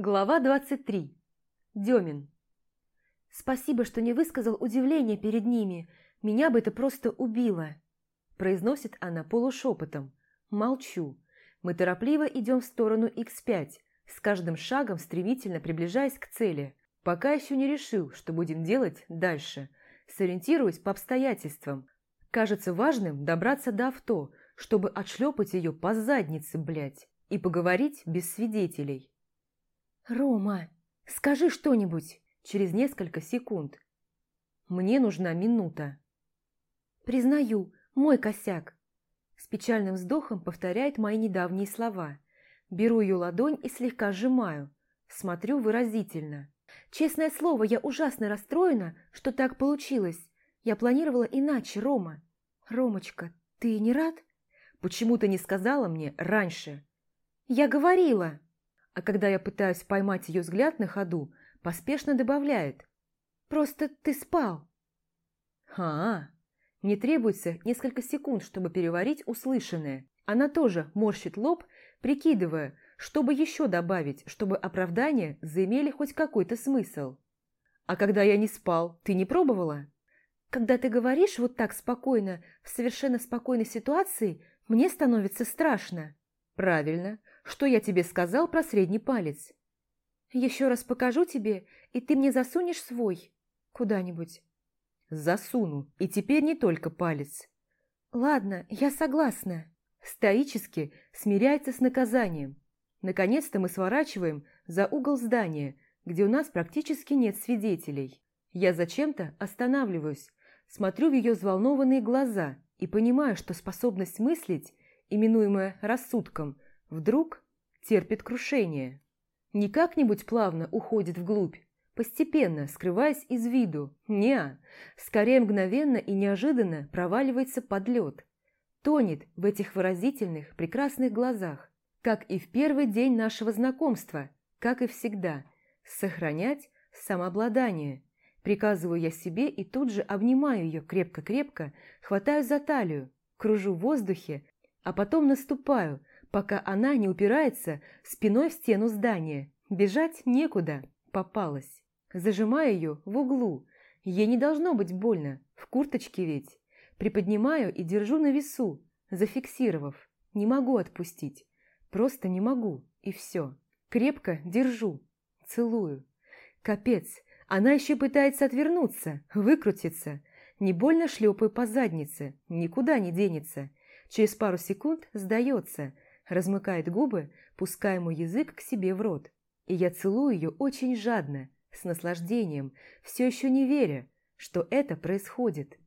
Глава 23. Демин. «Спасибо, что не высказал удивление перед ними. Меня бы это просто убило», – произносит она полушепотом. Молчу. Мы торопливо идем в сторону X5, с каждым шагом стремительно приближаясь к цели. Пока еще не решил, что будем делать дальше. Сориентируюсь по обстоятельствам. Кажется важным добраться до авто, чтобы отшлепать ее по заднице, блядь, и поговорить без свидетелей. «Рома, скажи что-нибудь!» Через несколько секунд. Мне нужна минута. «Признаю, мой косяк!» С печальным вздохом повторяет мои недавние слова. Беру ее ладонь и слегка сжимаю. Смотрю выразительно. «Честное слово, я ужасно расстроена, что так получилось. Я планировала иначе, Рома. Ромочка, ты не рад?» «Почему ты не сказала мне раньше?» «Я говорила!» А когда я пытаюсь поймать ее взгляд на ходу, поспешно добавляет. «Просто ты спал». А, Мне требуется несколько секунд, чтобы переварить услышанное. Она тоже морщит лоб, прикидывая, чтобы еще добавить, чтобы оправдания заимели хоть какой-то смысл. «А когда я не спал, ты не пробовала?» «Когда ты говоришь вот так спокойно, в совершенно спокойной ситуации, мне становится страшно». «Правильно. Что я тебе сказал про средний палец? Еще раз покажу тебе, и ты мне засунешь свой куда-нибудь. Засуну, и теперь не только палец. Ладно, я согласна. Стоически смиряется с наказанием. Наконец-то мы сворачиваем за угол здания, где у нас практически нет свидетелей. Я зачем-то останавливаюсь, смотрю в ее взволнованные глаза и понимаю, что способность мыслить, именуемая рассудком – Вдруг терпит крушение. Не как-нибудь плавно уходит вглубь, постепенно, скрываясь из виду. Неа, скорее мгновенно и неожиданно проваливается под лед. Тонет в этих выразительных, прекрасных глазах, как и в первый день нашего знакомства, как и всегда. Сохранять самообладание. Приказываю я себе и тут же обнимаю ее крепко-крепко, хватаю за талию, кружу в воздухе, а потом наступаю, пока она не упирается спиной в стену здания. Бежать некуда, попалась. Зажимаю ее в углу. Ей не должно быть больно, в курточке ведь. Приподнимаю и держу на весу, зафиксировав. Не могу отпустить. Просто не могу, и все. Крепко держу. Целую. Капец, она еще пытается отвернуться, выкрутиться. Не больно шлепаю по заднице, никуда не денется. Через пару секунд сдается – размыкает губы, пуская мой язык к себе в рот. И я целую ее очень жадно, с наслаждением, все еще не веря, что это происходит.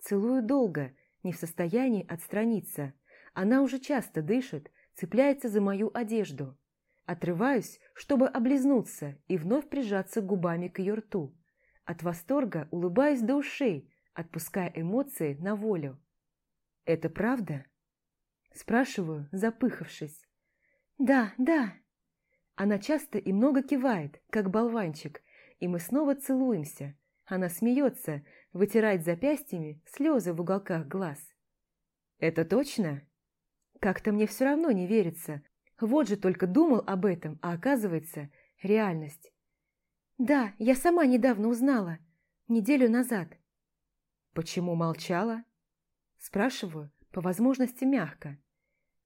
Целую долго, не в состоянии отстраниться. Она уже часто дышит, цепляется за мою одежду. Отрываюсь, чтобы облизнуться и вновь прижаться губами к ее рту. От восторга улыбаюсь до ушей, отпуская эмоции на волю. «Это правда?» Спрашиваю, запыхавшись. «Да, да». Она часто и много кивает, как болванчик, и мы снова целуемся. Она смеется, вытирает запястьями слезы в уголках глаз. «Это точно?» Как-то мне все равно не верится. Вот же только думал об этом, а оказывается, реальность. «Да, я сама недавно узнала. Неделю назад». «Почему молчала?» Спрашиваю, по возможности мягко.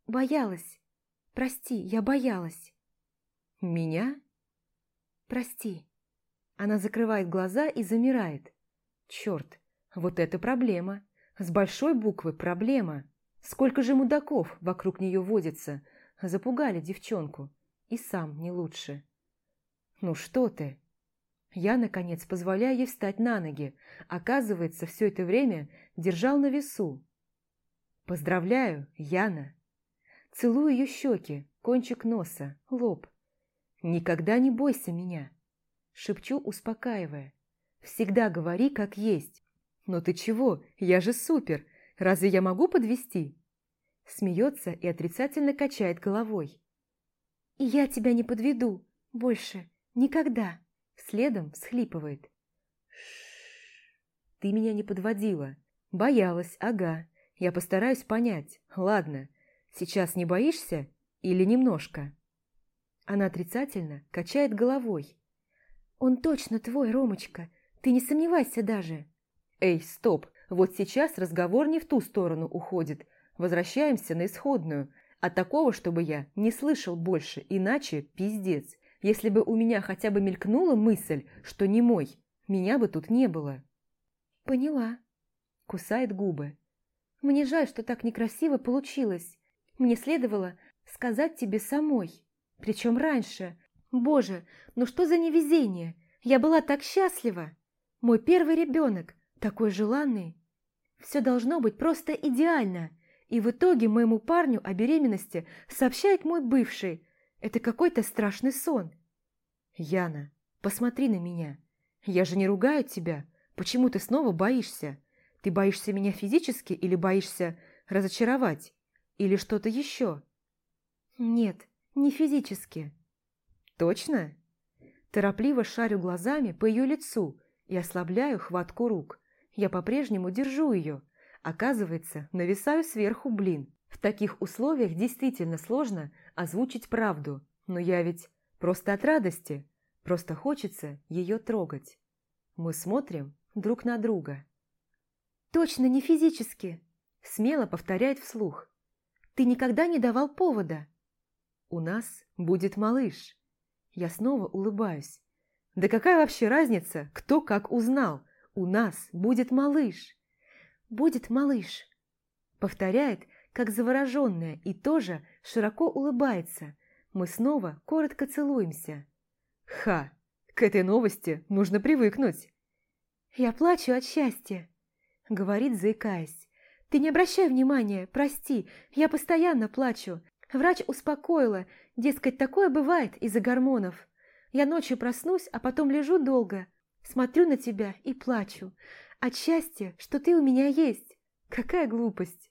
Боялась. Прости, я боялась. Меня? Прости. Она закрывает глаза и замирает. Черт, вот это проблема. С большой буквы проблема. Сколько же мудаков вокруг нее водится. Запугали девчонку. И сам не лучше. Ну что ты? Я, наконец, позволяю ей встать на ноги. Оказывается, все это время держал на весу. Поздравляю, Яна. Целую ее щеки, кончик носа, лоб. «Никогда не бойся меня!» Шепчу, успокаивая. «Всегда говори, как есть. Но ты чего? Я же супер! Разве я могу подвести? Смеется и отрицательно качает головой. «И я тебя не подведу. Больше. Никогда!» Следом всхлипывает. Ш Ты меня не подводила. Боялась, ага. Я постараюсь понять. Ладно, Сейчас не боишься или немножко? Она отрицательно качает головой. «Он точно твой, Ромочка, ты не сомневайся даже». «Эй, стоп, вот сейчас разговор не в ту сторону уходит. Возвращаемся на исходную. А такого, чтобы я не слышал больше, иначе пиздец. Если бы у меня хотя бы мелькнула мысль, что не мой, меня бы тут не было». «Поняла», – кусает губы. «Мне жаль, что так некрасиво получилось. Мне следовало сказать тебе самой, причем раньше. Боже, ну что за невезение! Я была так счастлива! Мой первый ребенок, такой желанный. Все должно быть просто идеально, и в итоге моему парню о беременности сообщает мой бывший. Это какой-то страшный сон». «Яна, посмотри на меня. Я же не ругаю тебя. Почему ты снова боишься? Ты боишься меня физически или боишься разочаровать? Или что-то еще?» «Нет, не физически». «Точно?» Торопливо шарю глазами по ее лицу и ослабляю хватку рук. Я по-прежнему держу ее. Оказывается, нависаю сверху, блин. В таких условиях действительно сложно озвучить правду. Но я ведь просто от радости. Просто хочется ее трогать. Мы смотрим друг на друга. «Точно не физически!» Смело повторяет вслух. «Ты никогда не давал повода!» «У нас будет малыш!» Я снова улыбаюсь. «Да какая вообще разница, кто как узнал? У нас будет малыш!» «Будет малыш!» Повторяет, как завороженная, и тоже широко улыбается. Мы снова коротко целуемся. Ха! К этой новости нужно привыкнуть. «Я плачу от счастья», — говорит, заикаясь. «Ты не обращай внимания, прости, я постоянно плачу. Врач успокоила, дескать, такое бывает из-за гормонов. Я ночью проснусь, а потом лежу долго, смотрю на тебя и плачу. От счастья, что ты у меня есть. Какая глупость!»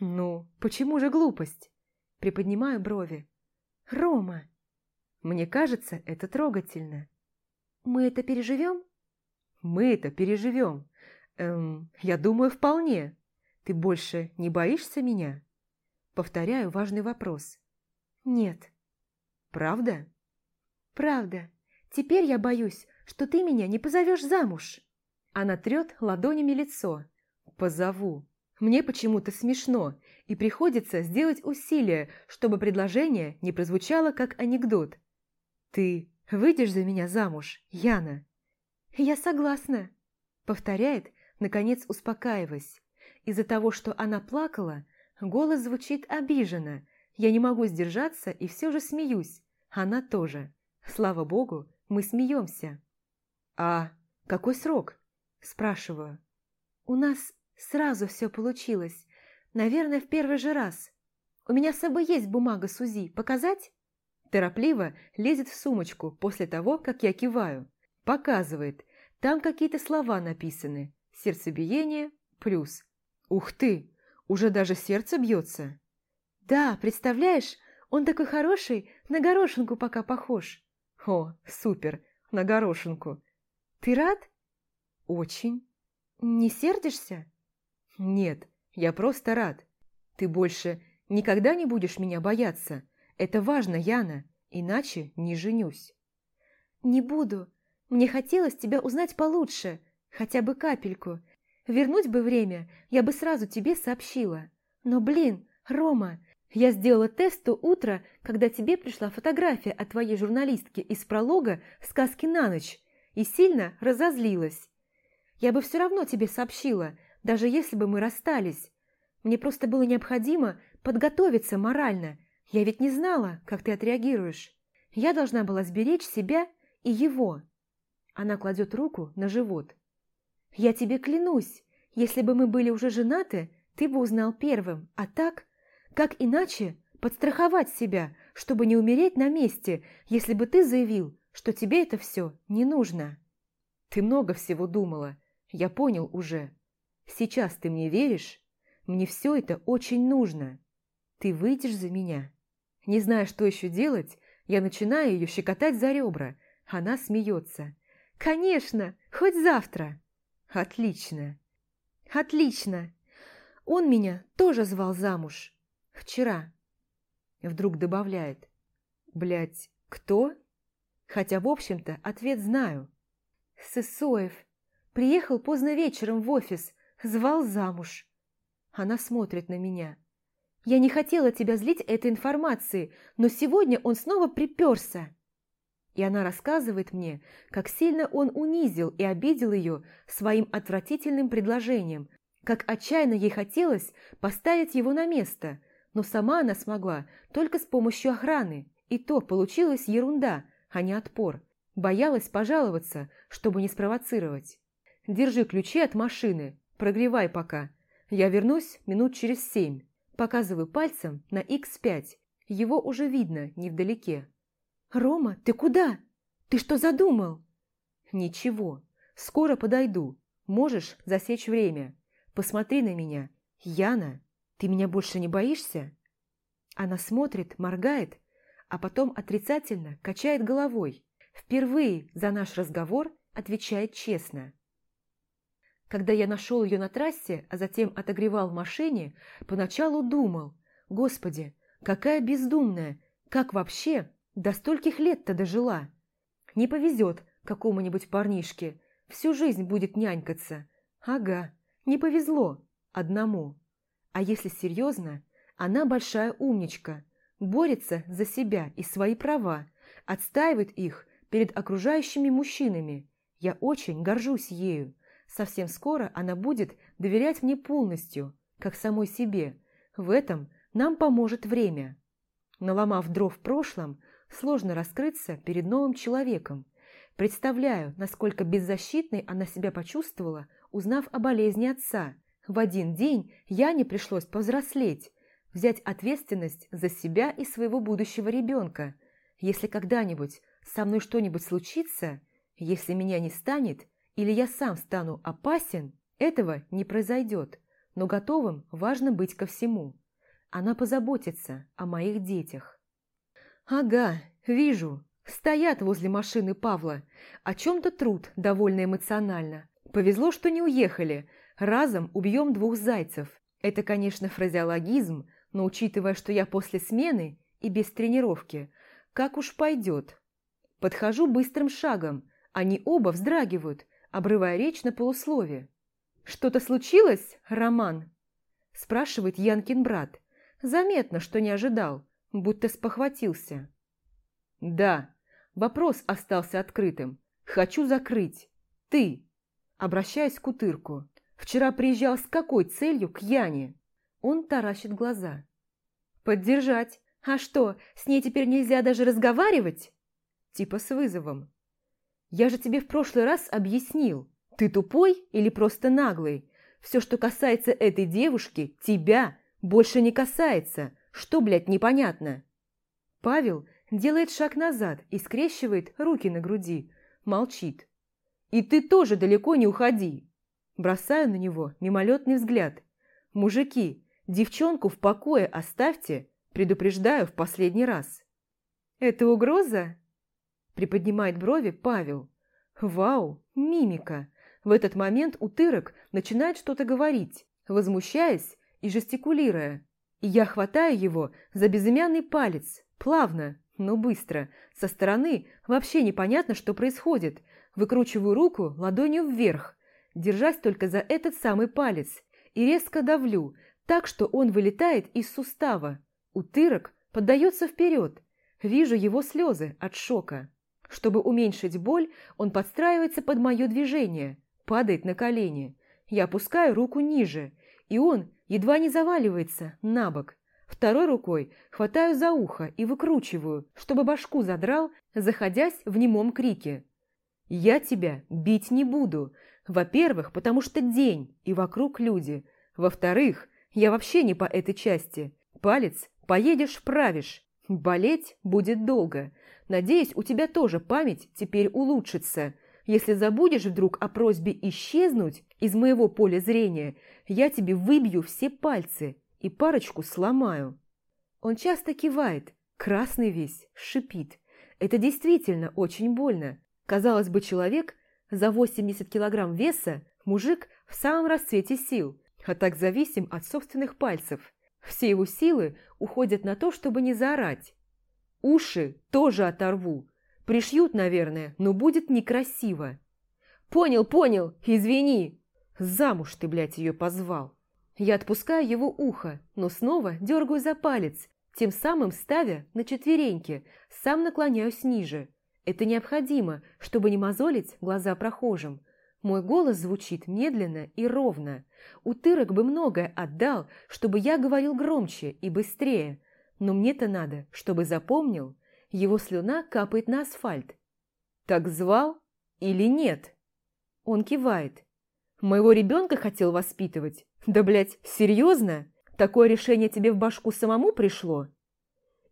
«Ну, почему же глупость?» Приподнимаю брови. «Рома!» «Мне кажется, это трогательно». «Мы это переживем?» Мы это переживем. Эм, я думаю, вполне. Ты больше не боишься меня? Повторяю важный вопрос. Нет. Правда? Правда. Теперь я боюсь, что ты меня не позовешь замуж. Она трет ладонями лицо. Позову. Мне почему-то смешно, и приходится сделать усилие, чтобы предложение не прозвучало как анекдот. Ты выйдешь за меня замуж, Яна? «Я согласна», — повторяет, наконец успокаиваясь. Из-за того, что она плакала, голос звучит обиженно. Я не могу сдержаться и все же смеюсь. Она тоже. Слава богу, мы смеемся. «А какой срок?» – спрашиваю. «У нас сразу все получилось. Наверное, в первый же раз. У меня с собой есть бумага с УЗИ. Показать?» Торопливо лезет в сумочку после того, как я киваю. Показывает, там какие-то слова написаны. Сердцебиение плюс. Ух ты, уже даже сердце бьется. Да, представляешь, он такой хороший, на горошинку пока похож. О, супер, на горошинку. Ты рад? Очень. Не сердишься? Нет, я просто рад. Ты больше никогда не будешь меня бояться. Это важно, Яна, иначе не женюсь. Не буду. Мне хотелось тебя узнать получше, хотя бы капельку. Вернуть бы время, я бы сразу тебе сообщила. Но, блин, Рома, я сделала тест то утро, когда тебе пришла фотография от твоей журналистки из пролога «Сказки на ночь» и сильно разозлилась. Я бы все равно тебе сообщила, даже если бы мы расстались. Мне просто было необходимо подготовиться морально. Я ведь не знала, как ты отреагируешь. Я должна была сберечь себя и его. Она кладет руку на живот. «Я тебе клянусь, если бы мы были уже женаты, ты бы узнал первым, а так, как иначе подстраховать себя, чтобы не умереть на месте, если бы ты заявил, что тебе это все не нужно?» «Ты много всего думала, я понял уже. Сейчас ты мне веришь? Мне все это очень нужно. Ты выйдешь за меня?» Не зная, что еще делать, я начинаю ее щекотать за ребра. Она смеется. «Конечно, хоть завтра». «Отлично». «Отлично. Он меня тоже звал замуж. Вчера». Вдруг добавляет. Блять, Кто? Хотя, в общем-то, ответ знаю. Сысоев. Приехал поздно вечером в офис, звал замуж. Она смотрит на меня. Я не хотела тебя злить этой информацией, но сегодня он снова приперся. И она рассказывает мне, как сильно он унизил и обидел ее своим отвратительным предложением, как отчаянно ей хотелось поставить его на место, но сама она смогла только с помощью охраны, и то получилась ерунда, а не отпор. Боялась пожаловаться, чтобы не спровоцировать. «Держи ключи от машины, прогревай пока. Я вернусь минут через семь». Показываю пальцем на X5. Его уже видно невдалеке. «Рома, ты куда? Ты что задумал?» «Ничего. Скоро подойду. Можешь засечь время. Посмотри на меня. Яна, ты меня больше не боишься?» Она смотрит, моргает, а потом отрицательно качает головой. Впервые за наш разговор отвечает честно. Когда я нашел ее на трассе, а затем отогревал в машине, поначалу думал, «Господи, какая бездумная! Как вообще до стольких лет-то дожила? Не повезет какому-нибудь парнишке, всю жизнь будет нянькаться. Ага, не повезло одному. А если серьезно, она большая умничка, борется за себя и свои права, отстаивает их перед окружающими мужчинами. Я очень горжусь ею. Совсем скоро она будет доверять мне полностью, как самой себе. В этом нам поможет время. Наломав дров в прошлом, сложно раскрыться перед новым человеком. Представляю, насколько беззащитной она себя почувствовала, узнав о болезни отца. В один день я не пришлось повзрослеть, взять ответственность за себя и своего будущего ребенка. Если когда-нибудь со мной что-нибудь случится, если меня не станет, или я сам стану опасен, этого не произойдет, но готовым важно быть ко всему. Она позаботится о моих детях. Ага, вижу, стоят возле машины Павла, о чем-то труд довольно эмоционально. Повезло, что не уехали, разом убьем двух зайцев. Это, конечно, фразеологизм, но учитывая, что я после смены и без тренировки, как уж пойдет. Подхожу быстрым шагом, они оба вздрагивают, обрывая речь на полуслове. «Что-то случилось, Роман?» спрашивает Янкин брат. Заметно, что не ожидал, будто спохватился. «Да, вопрос остался открытым. Хочу закрыть. Ты!» Обращаюсь к Утырку. «Вчера приезжал с какой целью к Яне?» Он таращит глаза. «Поддержать. А что, с ней теперь нельзя даже разговаривать?» Типа с вызовом. Я же тебе в прошлый раз объяснил, ты тупой или просто наглый. Все, что касается этой девушки, тебя больше не касается. Что, блядь, непонятно?» Павел делает шаг назад и скрещивает руки на груди. Молчит. «И ты тоже далеко не уходи!» Бросаю на него мимолетный взгляд. «Мужики, девчонку в покое оставьте!» Предупреждаю в последний раз. «Это угроза?» Приподнимает брови Павел. Вау, мимика. В этот момент утырок начинает что-то говорить, возмущаясь и жестикулируя. Я хватаю его за безымянный палец, плавно, но быстро. Со стороны вообще непонятно, что происходит. Выкручиваю руку ладонью вверх, держась только за этот самый палец, и резко давлю, так что он вылетает из сустава. Утырок поддается вперед. Вижу его слезы от шока. Чтобы уменьшить боль, он подстраивается под мое движение, падает на колени. Я опускаю руку ниже, и он едва не заваливается на бок. Второй рукой хватаю за ухо и выкручиваю, чтобы башку задрал, заходясь в немом крике. «Я тебя бить не буду. Во-первых, потому что день, и вокруг люди. Во-вторых, я вообще не по этой части. Палец поедешь вправишь. Болеть будет долго. Надеюсь, у тебя тоже память теперь улучшится. Если забудешь вдруг о просьбе исчезнуть из моего поля зрения, я тебе выбью все пальцы и парочку сломаю». Он часто кивает, красный весь, шипит. Это действительно очень больно. Казалось бы, человек за 80 килограмм веса, мужик в самом расцвете сил, а так зависим от собственных пальцев. Все его силы уходят на то, чтобы не заорать. Уши тоже оторву. Пришьют, наверное, но будет некрасиво. Понял, понял, извини. Замуж ты, блядь, ее позвал. Я отпускаю его ухо, но снова дергаю за палец, тем самым ставя на четвереньки, сам наклоняюсь ниже. Это необходимо, чтобы не мозолить глаза прохожим. Мой голос звучит медленно и ровно. Утырок бы многое отдал, чтобы я говорил громче и быстрее. Но мне-то надо, чтобы запомнил. Его слюна капает на асфальт. «Так звал или нет?» Он кивает. «Моего ребенка хотел воспитывать? Да, блядь, серьезно? Такое решение тебе в башку самому пришло?»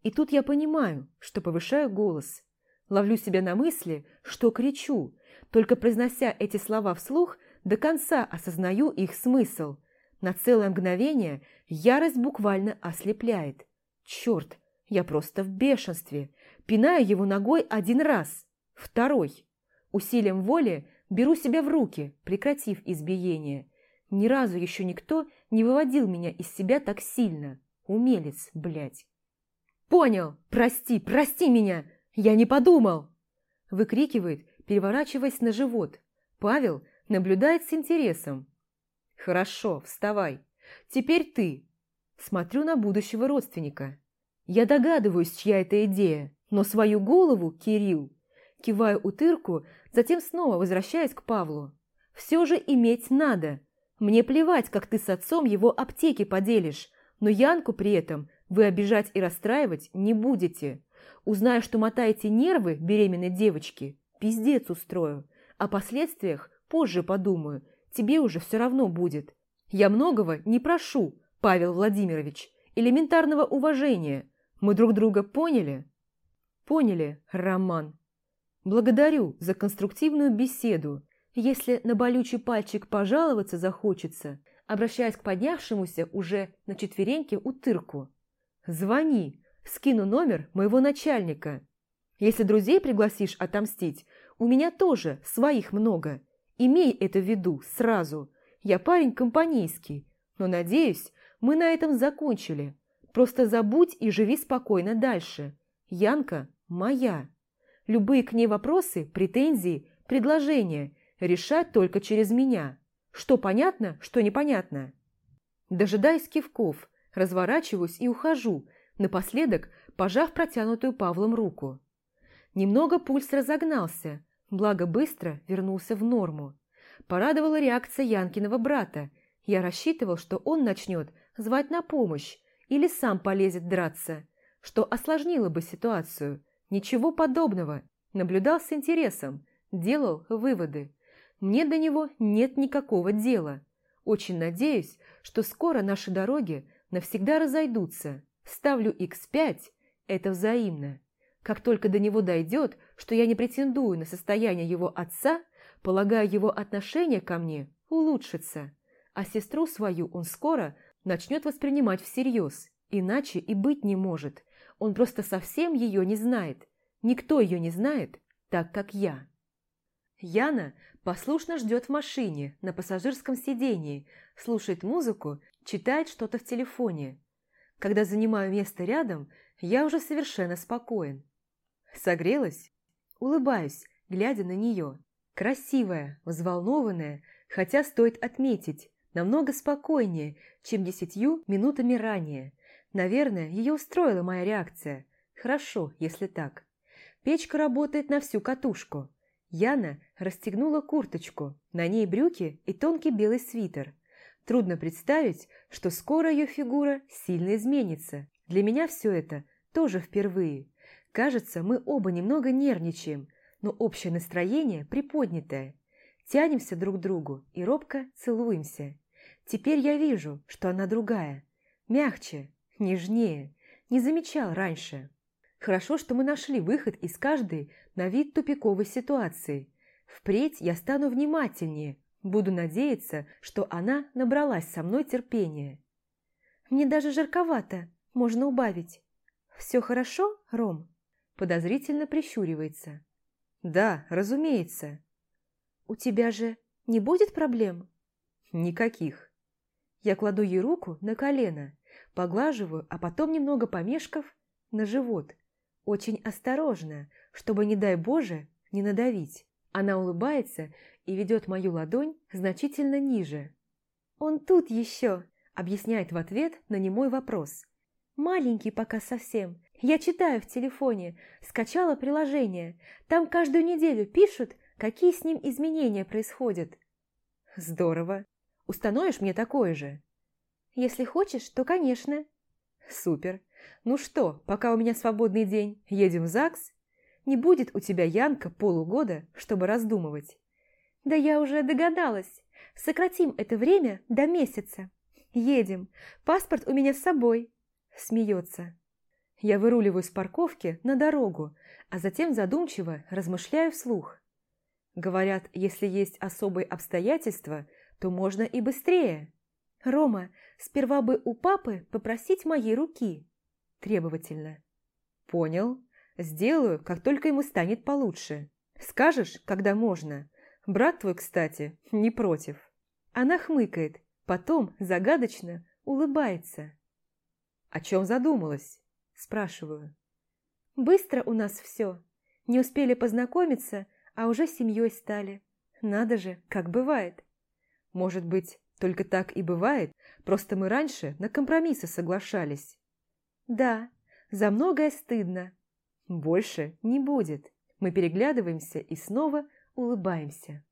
И тут я понимаю, что повышаю голос. Ловлю себя на мысли, что кричу, только произнося эти слова вслух, до конца осознаю их смысл. На целое мгновение ярость буквально ослепляет. Черт, я просто в бешенстве. Пинаю его ногой один раз, второй. Усилием воли беру себя в руки, прекратив избиение. Ни разу еще никто не выводил меня из себя так сильно. Умелец, блядь. «Понял! Прости, прости меня! Я не подумал!» Выкрикивает, переворачиваясь на живот. Павел наблюдает с интересом. «Хорошо, вставай. Теперь ты». Смотрю на будущего родственника. Я догадываюсь, чья это идея, но свою голову, Кирилл. Киваю утырку, затем снова возвращаюсь к Павлу. Все же иметь надо. Мне плевать, как ты с отцом его аптеки поделишь, но Янку при этом вы обижать и расстраивать не будете. Узнаю, что мотаете нервы беременной девочки, пиздец устрою. О последствиях позже подумаю, тебе уже все равно будет. Я многого не прошу, Павел Владимирович, элементарного уважения. Мы друг друга поняли? Поняли, Роман. Благодарю за конструктивную беседу. Если на болючий пальчик пожаловаться захочется, обращаясь к поднявшемуся уже на четвереньке утырку. Звони, скину номер моего начальника. Если друзей пригласишь отомстить, у меня тоже своих много. Имей это в виду сразу. Я парень компанейский, но, надеюсь, мы на этом закончили. Просто забудь и живи спокойно дальше. Янка моя. Любые к ней вопросы, претензии, предложения решать только через меня. Что понятно, что непонятно. Дожидаясь кивков, разворачиваюсь и ухожу, напоследок пожав протянутую Павлом руку. Немного пульс разогнался, благо быстро вернулся в норму. Порадовала реакция Янкиного брата. Я рассчитывал, что он начнет звать на помощь или сам полезет драться, что осложнило бы ситуацию. Ничего подобного. Наблюдал с интересом, делал выводы. Мне до него нет никакого дела. Очень надеюсь, что скоро наши дороги навсегда разойдутся. Ставлю x5, это взаимно. Как только до него дойдет, что я не претендую на состояние его отца, полагаю, его отношение ко мне улучшится, а сестру свою он скоро начнет воспринимать всерьез, иначе и быть не может. Он просто совсем ее не знает. Никто ее не знает, так как я. Яна послушно ждет в машине, на пассажирском сидении, слушает музыку, читает что-то в телефоне. Когда занимаю место рядом, я уже совершенно спокоен. Согрелась? Улыбаюсь, глядя на нее. Красивая, взволнованная, хотя стоит отметить, намного спокойнее, чем десятью минутами ранее. Наверное, ее устроила моя реакция. Хорошо, если так. Печка работает на всю катушку. Яна расстегнула курточку, на ней брюки и тонкий белый свитер. Трудно представить, что скоро ее фигура сильно изменится. Для меня все это тоже впервые. Кажется, мы оба немного нервничаем, но общее настроение приподнятое. Тянемся друг к другу и робко целуемся. Теперь я вижу, что она другая. Мягче, нежнее. Не замечал раньше. Хорошо, что мы нашли выход из каждой на вид тупиковой ситуации. Впредь я стану внимательнее, буду надеяться, что она набралась со мной терпения. Мне даже жарковато, можно убавить. Все хорошо, Ром? подозрительно прищуривается. «Да, разумеется». «У тебя же не будет проблем?» «Никаких». Я кладу ей руку на колено, поглаживаю, а потом, немного помешков, на живот. Очень осторожно, чтобы, не дай Боже, не надавить. Она улыбается и ведет мою ладонь значительно ниже. «Он тут еще», – объясняет в ответ на немой вопрос. «Маленький пока совсем. Я читаю в телефоне, скачала приложение. Там каждую неделю пишут, какие с ним изменения происходят». «Здорово. Установишь мне такое же?» «Если хочешь, то, конечно». «Супер. Ну что, пока у меня свободный день, едем в ЗАГС? Не будет у тебя, Янка, полугода, чтобы раздумывать». «Да я уже догадалась. Сократим это время до месяца. Едем. Паспорт у меня с собой». Смеется. Я выруливаю с парковки на дорогу, а затем задумчиво размышляю вслух. Говорят, если есть особые обстоятельства, то можно и быстрее. «Рома, сперва бы у папы попросить моей руки», требовательно. «Понял. Сделаю, как только ему станет получше. Скажешь, когда можно. Брат твой, кстати, не против». Она хмыкает, потом загадочно улыбается. «О чем задумалась?» – спрашиваю. «Быстро у нас все. Не успели познакомиться, а уже семьей стали. Надо же, как бывает». «Может быть, только так и бывает, просто мы раньше на компромиссы соглашались». «Да, за многое стыдно». «Больше не будет». Мы переглядываемся и снова улыбаемся.